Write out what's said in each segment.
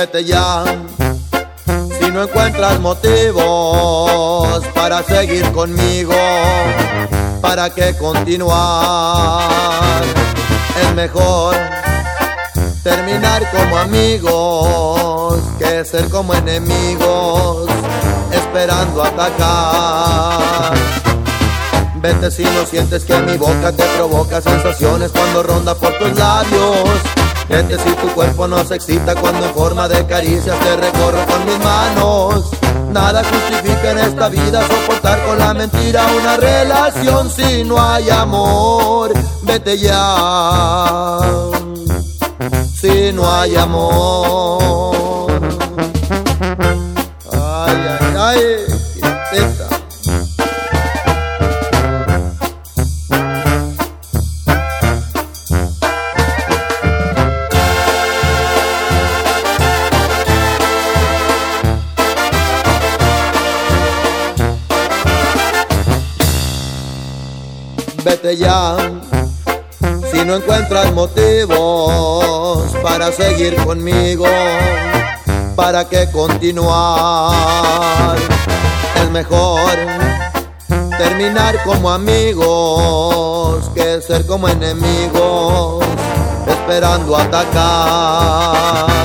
vete ya. Si no encuentras motivos para seguir conmigo, ¿para qué continuar? Es mejor terminar como amigos que ser como enemigos, esperando atacar. Vete si no sientes que mi boca te provoca sensaciones cuando ronda por tus labios. Vete si tu cuerpo no se excita cuando en forma de caricias te recorro con mis manos. Nada justifica en esta vida soportar con la mentira una relación si no hay amor. Vete ya. Si no hay amor. Vete ya. Si no encuentras motivos para seguir conmigo, ¿para qué continuar? Es mejor terminar como amigos que ser como enemigos, esperando atacar.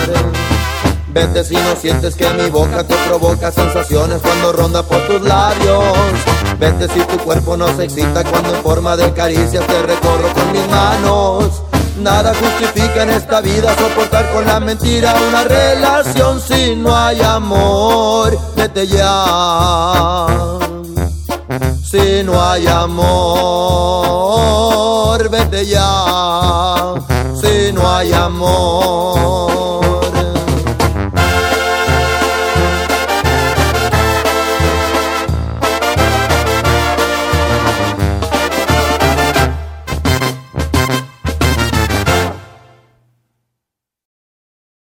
Vete si no sientes que mi boca te provoca sensaciones cuando ronda por tus labios. Vete si tu cuerpo no se excita cuando en forma de caricias te recorro con mis manos. Nada justifica en esta vida soportar con la mentira una relación si no hay amor. Vete ya. Si no hay amor, vete ya. Si no hay amor.